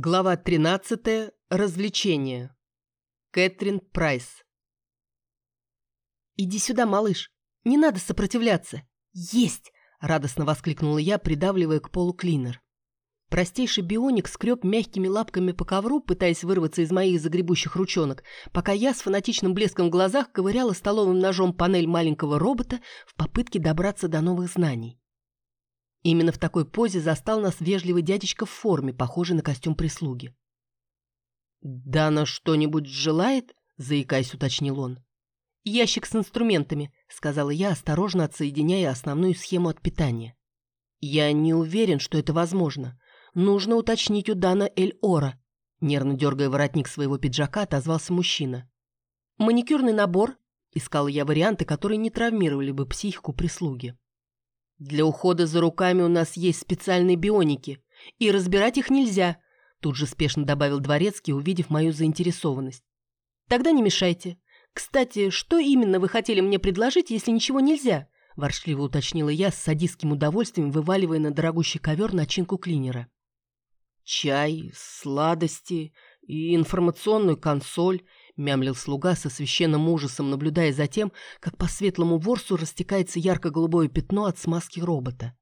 Глава 13. Развлечения. Кэтрин Прайс. «Иди сюда, малыш. Не надо сопротивляться. Есть!» – радостно воскликнула я, придавливая к полу клинер. Простейший бионик скреб мягкими лапками по ковру, пытаясь вырваться из моих загребущих ручонок, пока я с фанатичным блеском в глазах ковыряла столовым ножом панель маленького робота в попытке добраться до новых знаний. Именно в такой позе застал нас вежливый дядечка в форме, похожий на костюм прислуги. «Дана что-нибудь желает?» – заикаясь, уточнил он. «Ящик с инструментами», – сказала я, осторожно отсоединяя основную схему от питания. «Я не уверен, что это возможно. Нужно уточнить у Дана Эль-Ора», – нервно дергая воротник своего пиджака, отозвался мужчина. «Маникюрный набор?» – искала я варианты, которые не травмировали бы психику прислуги. Для ухода за руками у нас есть специальные бионики, и разбирать их нельзя, тут же спешно добавил дворецкий, увидев мою заинтересованность. Тогда не мешайте. Кстати, что именно вы хотели мне предложить, если ничего нельзя? воршливо уточнила я с садистским удовольствием, вываливая на дорогущий ковер начинку клинера. Чай, сладости и информационную консоль, мямлил слуга со священным ужасом, наблюдая за тем, как по светлому ворсу растекается ярко-голубое пятно от смазки робота.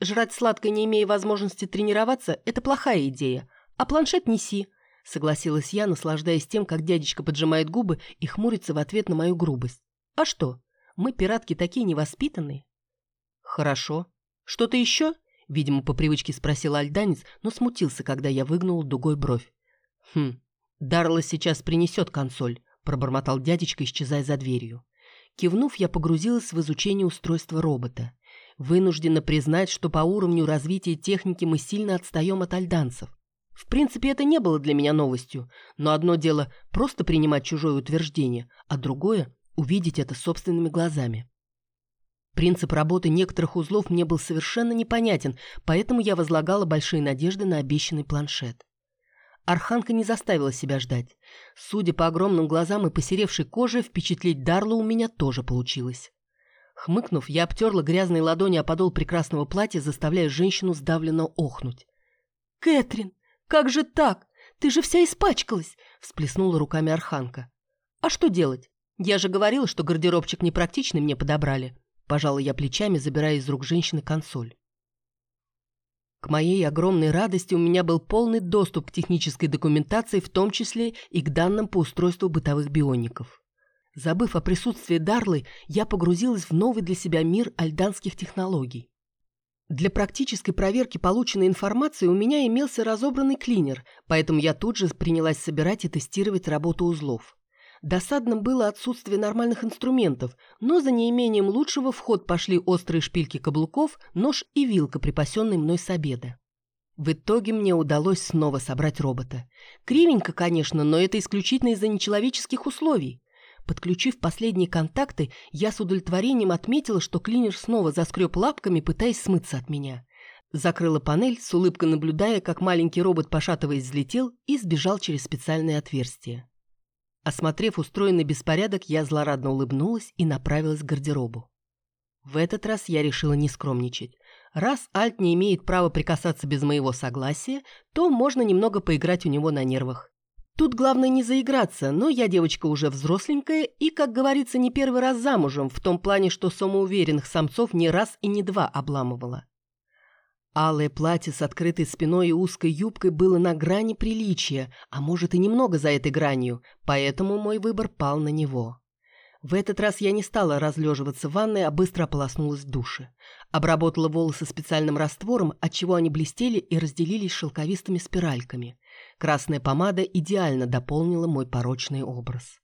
«Жрать сладкое, не имея возможности тренироваться, это плохая идея. А планшет неси», — согласилась я, наслаждаясь тем, как дядечка поджимает губы и хмурится в ответ на мою грубость. «А что? Мы, пиратки, такие невоспитанные». «Хорошо. Что-то еще?» — видимо, по привычке спросил альданец, но смутился, когда я выгнул дугой бровь. «Хм, «Дарла сейчас принесет консоль», – пробормотал дядечка, исчезая за дверью. Кивнув, я погрузилась в изучение устройства робота. Вынуждена признать, что по уровню развития техники мы сильно отстаем от альданцев. В принципе, это не было для меня новостью, но одно дело просто принимать чужое утверждение, а другое – увидеть это собственными глазами. Принцип работы некоторых узлов мне был совершенно непонятен, поэтому я возлагала большие надежды на обещанный планшет. Арханка не заставила себя ждать. Судя по огромным глазам и посеревшей коже, впечатлить Дарлу у меня тоже получилось. Хмыкнув, я обтерла грязные ладони о подол прекрасного платья, заставляя женщину сдавленно охнуть. «Кэтрин, как же так? Ты же вся испачкалась!» – всплеснула руками Арханка. «А что делать? Я же говорила, что гардеробчик непрактичный мне подобрали». Пожала я плечами, забирая из рук женщины консоль. К моей огромной радости у меня был полный доступ к технической документации, в том числе и к данным по устройству бытовых биоников. Забыв о присутствии Дарлы, я погрузилась в новый для себя мир альданских технологий. Для практической проверки полученной информации у меня имелся разобранный клинер, поэтому я тут же принялась собирать и тестировать работу узлов. Досадным было отсутствие нормальных инструментов, но за неимением лучшего в ход пошли острые шпильки каблуков, нож и вилка, припасенные мной с обеда. В итоге мне удалось снова собрать робота. Кривенько, конечно, но это исключительно из-за нечеловеческих условий. Подключив последние контакты, я с удовлетворением отметила, что клинер снова заскреб лапками, пытаясь смыться от меня. Закрыла панель, с улыбкой наблюдая, как маленький робот, пошатываясь, взлетел и сбежал через специальное отверстие. Осмотрев устроенный беспорядок, я злорадно улыбнулась и направилась к гардеробу. В этот раз я решила не скромничать. Раз Альт не имеет права прикасаться без моего согласия, то можно немного поиграть у него на нервах. Тут главное не заиграться, но я девочка уже взросленькая и, как говорится, не первый раз замужем, в том плане, что самоуверенных самцов не раз и не два обламывала. Алое платье с открытой спиной и узкой юбкой было на грани приличия, а может и немного за этой гранью, поэтому мой выбор пал на него. В этот раз я не стала разлеживаться в ванной, а быстро ополоснулась в душе. Обработала волосы специальным раствором, отчего они блестели и разделились шелковистыми спиральками. Красная помада идеально дополнила мой порочный образ.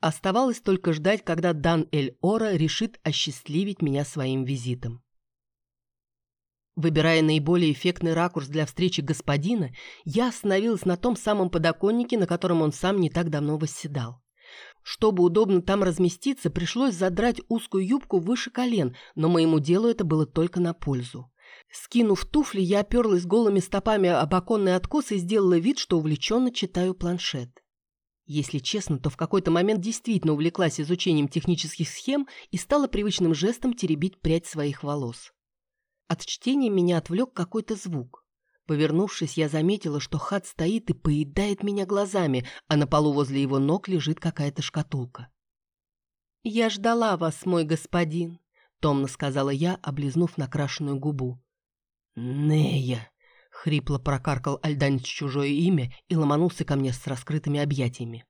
Оставалось только ждать, когда Дан Эль Ора решит осчастливить меня своим визитом. Выбирая наиболее эффектный ракурс для встречи господина, я остановилась на том самом подоконнике, на котором он сам не так давно восседал. Чтобы удобно там разместиться, пришлось задрать узкую юбку выше колен, но моему делу это было только на пользу. Скинув туфли, я оперлась голыми стопами об оконный откос и сделала вид, что увлеченно читаю планшет. Если честно, то в какой-то момент действительно увлеклась изучением технических схем и стала привычным жестом теребить прядь своих волос. От чтения меня отвлек какой-то звук. Повернувшись, я заметила, что Хат стоит и поедает меня глазами, а на полу возле его ног лежит какая-то шкатулка. «Я ждала вас, мой господин», — томно сказала я, облизнув накрашенную губу. «Нея!» — хрипло прокаркал Альданец чужое имя и ломанулся ко мне с раскрытыми объятиями.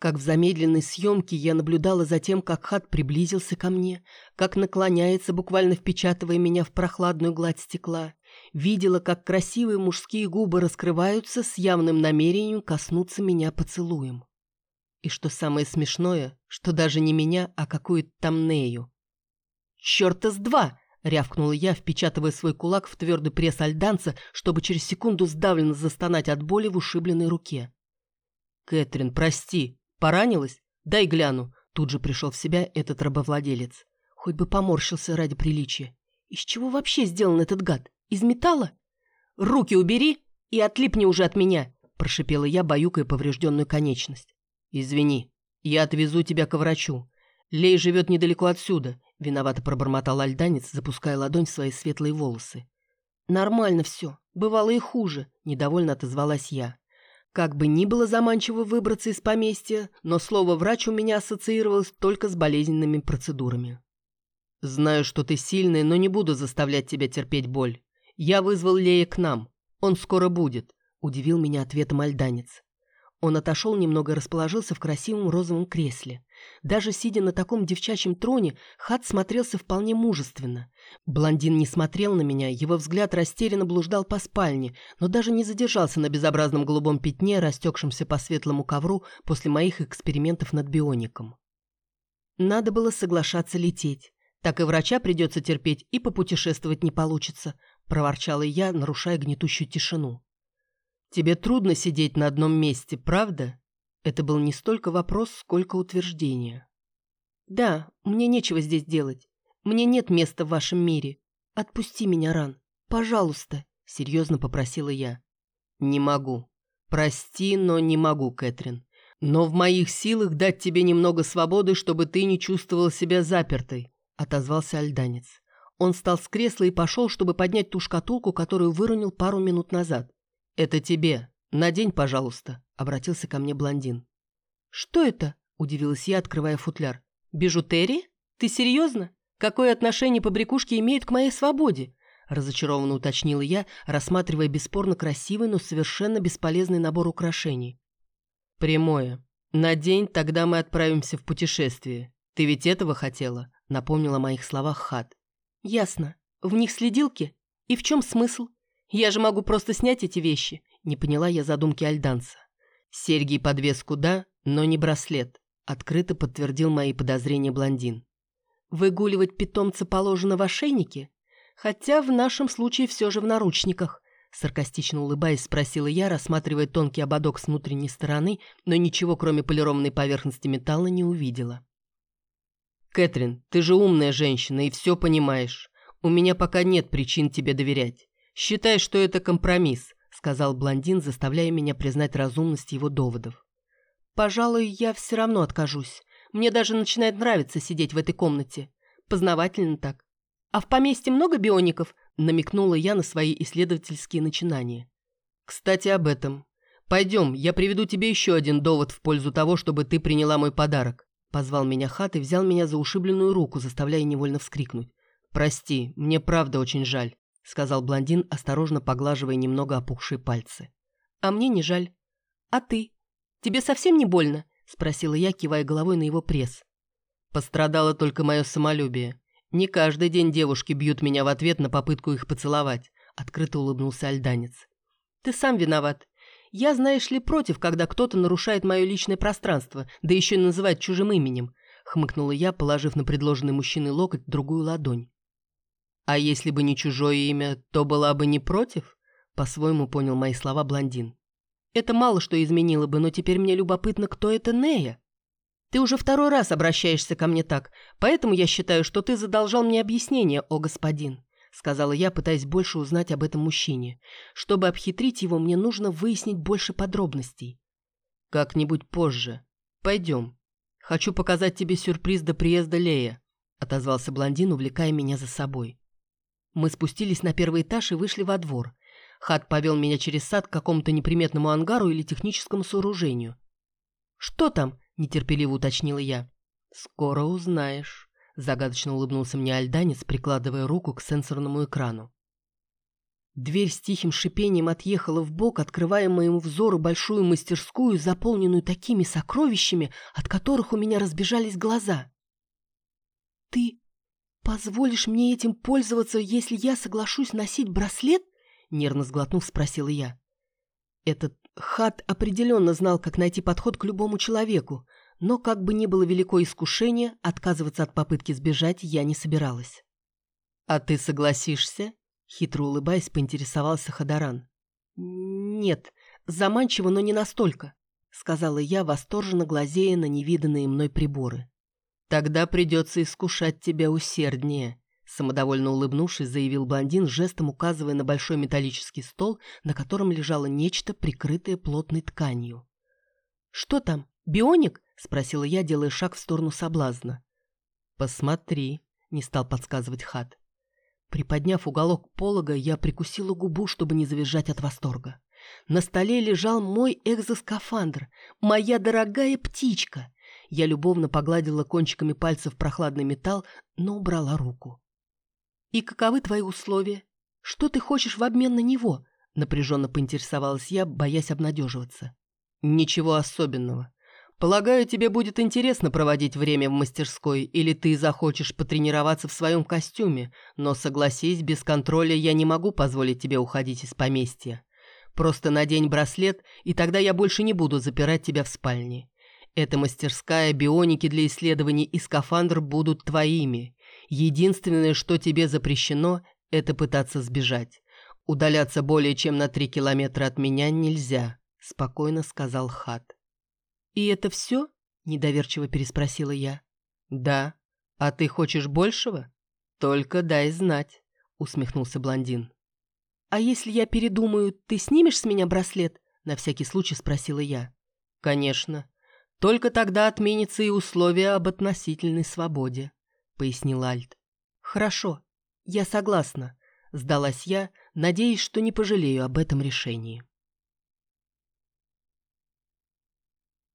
Как в замедленной съемке я наблюдала за тем, как Хат приблизился ко мне, как наклоняется, буквально впечатывая меня в прохладную гладь стекла. Видела, как красивые мужские губы раскрываются с явным намерением коснуться меня поцелуем. И что самое смешное, что даже не меня, а какую-то там Нею. «Чёрта с два!» — рявкнула я, впечатывая свой кулак в твердый пресс альданца, чтобы через секунду сдавленно застонать от боли в ушибленной руке. «Кэтрин, прости!» Поранилась? Дай гляну. Тут же пришел в себя этот рабовладелец. Хоть бы поморщился ради приличия. Из чего вообще сделан этот гад? Из металла? Руки убери и отлипни уже от меня, прошипела я, баюкая поврежденную конечность. Извини, я отвезу тебя к врачу. Лей живет недалеко отсюда, виновато пробормотал альданец, запуская ладонь в свои светлые волосы. Нормально все, бывало и хуже, недовольно отозвалась я. Как бы ни было заманчиво выбраться из поместья, но слово «врач» у меня ассоциировалось только с болезненными процедурами. «Знаю, что ты сильный, но не буду заставлять тебя терпеть боль. Я вызвал Лея к нам. Он скоро будет», — удивил меня ответом альданец. Он отошел немного и расположился в красивом розовом кресле. Даже сидя на таком девчачьем троне, Хат смотрелся вполне мужественно. Блондин не смотрел на меня, его взгляд растерянно блуждал по спальне, но даже не задержался на безобразном голубом пятне, растекшемся по светлому ковру после моих экспериментов над биоником. Надо было соглашаться лететь. Так и врача придется терпеть, и попутешествовать не получится, проворчала я, нарушая гнетущую тишину. «Тебе трудно сидеть на одном месте, правда?» Это был не столько вопрос, сколько утверждение. «Да, мне нечего здесь делать. Мне нет места в вашем мире. Отпусти меня, Ран. Пожалуйста», — серьезно попросила я. «Не могу. Прости, но не могу, Кэтрин. Но в моих силах дать тебе немного свободы, чтобы ты не чувствовала себя запертой», — отозвался Альданец. Он встал с кресла и пошел, чтобы поднять ту шкатулку, которую выронил пару минут назад. «Это тебе. Надень, пожалуйста», — обратился ко мне блондин. «Что это?» — удивилась я, открывая футляр. «Бижутерия? Ты серьезно? Какое отношение побрякушки имеют к моей свободе?» разочарованно уточнила я, рассматривая бесспорно красивый, но совершенно бесполезный набор украшений. «Прямое. Надень, тогда мы отправимся в путешествие. Ты ведь этого хотела?» — напомнила о моих словах Хат. «Ясно. В них следилки? И в чем смысл? Я же могу просто снять эти вещи. Не поняла я задумки альданца. Серьги и подвеску да, но не браслет. Открыто подтвердил мои подозрения блондин. Выгуливать питомца положено в ошейнике? Хотя в нашем случае все же в наручниках. Саркастично улыбаясь, спросила я, рассматривая тонкий ободок с внутренней стороны, но ничего, кроме полированной поверхности металла, не увидела. «Кэтрин, ты же умная женщина и все понимаешь. У меня пока нет причин тебе доверять. «Считай, что это компромисс», — сказал блондин, заставляя меня признать разумность его доводов. «Пожалуй, я все равно откажусь. Мне даже начинает нравиться сидеть в этой комнате. Познавательно так. А в поместье много биоников?» — намекнула я на свои исследовательские начинания. «Кстати, об этом. Пойдем, я приведу тебе еще один довод в пользу того, чтобы ты приняла мой подарок». Позвал меня Хат и взял меня за ушибленную руку, заставляя невольно вскрикнуть. «Прости, мне правда очень жаль». — сказал блондин, осторожно поглаживая немного опухшие пальцы. «А мне не жаль. А ты? Тебе совсем не больно?» — спросила я, кивая головой на его пресс. Пострадало только мое самолюбие. Не каждый день девушки бьют меня в ответ на попытку их поцеловать, — открыто улыбнулся альданец. «Ты сам виноват. Я, знаешь ли, против, когда кто-то нарушает мое личное пространство, да еще и называет чужим именем», — хмыкнула я, положив на предложенный мужчиной локоть другую ладонь. «А если бы не чужое имя, то была бы не против?» По-своему понял мои слова блондин. «Это мало что изменило бы, но теперь мне любопытно, кто это Нея. Ты уже второй раз обращаешься ко мне так, поэтому я считаю, что ты задолжал мне объяснение, о господин», сказала я, пытаясь больше узнать об этом мужчине. Чтобы обхитрить его, мне нужно выяснить больше подробностей. «Как-нибудь позже. Пойдем. Хочу показать тебе сюрприз до приезда Лея», отозвался блондин, увлекая меня за собой. Мы спустились на первый этаж и вышли во двор. Хат повел меня через сад к какому-то неприметному ангару или техническому сооружению. «Что там?» – нетерпеливо уточнила я. «Скоро узнаешь», – загадочно улыбнулся мне альданец, прикладывая руку к сенсорному экрану. Дверь с тихим шипением отъехала в бок, открывая моему взору большую мастерскую, заполненную такими сокровищами, от которых у меня разбежались глаза. «Ты позволишь мне этим пользоваться, если я соглашусь носить браслет?» Нервно сглотнув, спросила я. Этот хат определенно знал, как найти подход к любому человеку, но как бы ни было велико искушение, отказываться от попытки сбежать я не собиралась. «А ты согласишься?» Хитро улыбаясь, поинтересовался Хадаран. «Нет, заманчиво, но не настолько», — сказала я, восторженно глазея на невиданные мной приборы. «Тогда придется искушать тебя усерднее», — самодовольно улыбнувшись, заявил блондин, жестом указывая на большой металлический стол, на котором лежало нечто, прикрытое плотной тканью. «Что там, бионик?» — спросила я, делая шаг в сторону соблазна. «Посмотри», — не стал подсказывать Хат. Приподняв уголок полога, я прикусила губу, чтобы не завизжать от восторга. На столе лежал мой экзоскафандр, моя дорогая птичка. Я любовно погладила кончиками пальцев прохладный металл, но убрала руку. «И каковы твои условия? Что ты хочешь в обмен на него?» Напряженно поинтересовалась я, боясь обнадеживаться. «Ничего особенного. Полагаю, тебе будет интересно проводить время в мастерской, или ты захочешь потренироваться в своем костюме, но согласись, без контроля я не могу позволить тебе уходить из поместья. Просто надень браслет, и тогда я больше не буду запирать тебя в спальне. Эта мастерская, бионики для исследований и скафандр будут твоими. Единственное, что тебе запрещено, это пытаться сбежать. Удаляться более чем на три километра от меня нельзя», — спокойно сказал Хат. «И это все?» – недоверчиво переспросила я. «Да. А ты хочешь большего? Только дай знать», – усмехнулся блондин. «А если я передумаю, ты снимешь с меня браслет?» – на всякий случай спросила я. «Конечно. Только тогда отменится и условие об относительной свободе», – пояснил Альт. «Хорошо. Я согласна», – сдалась я, надеясь, что не пожалею об этом решении.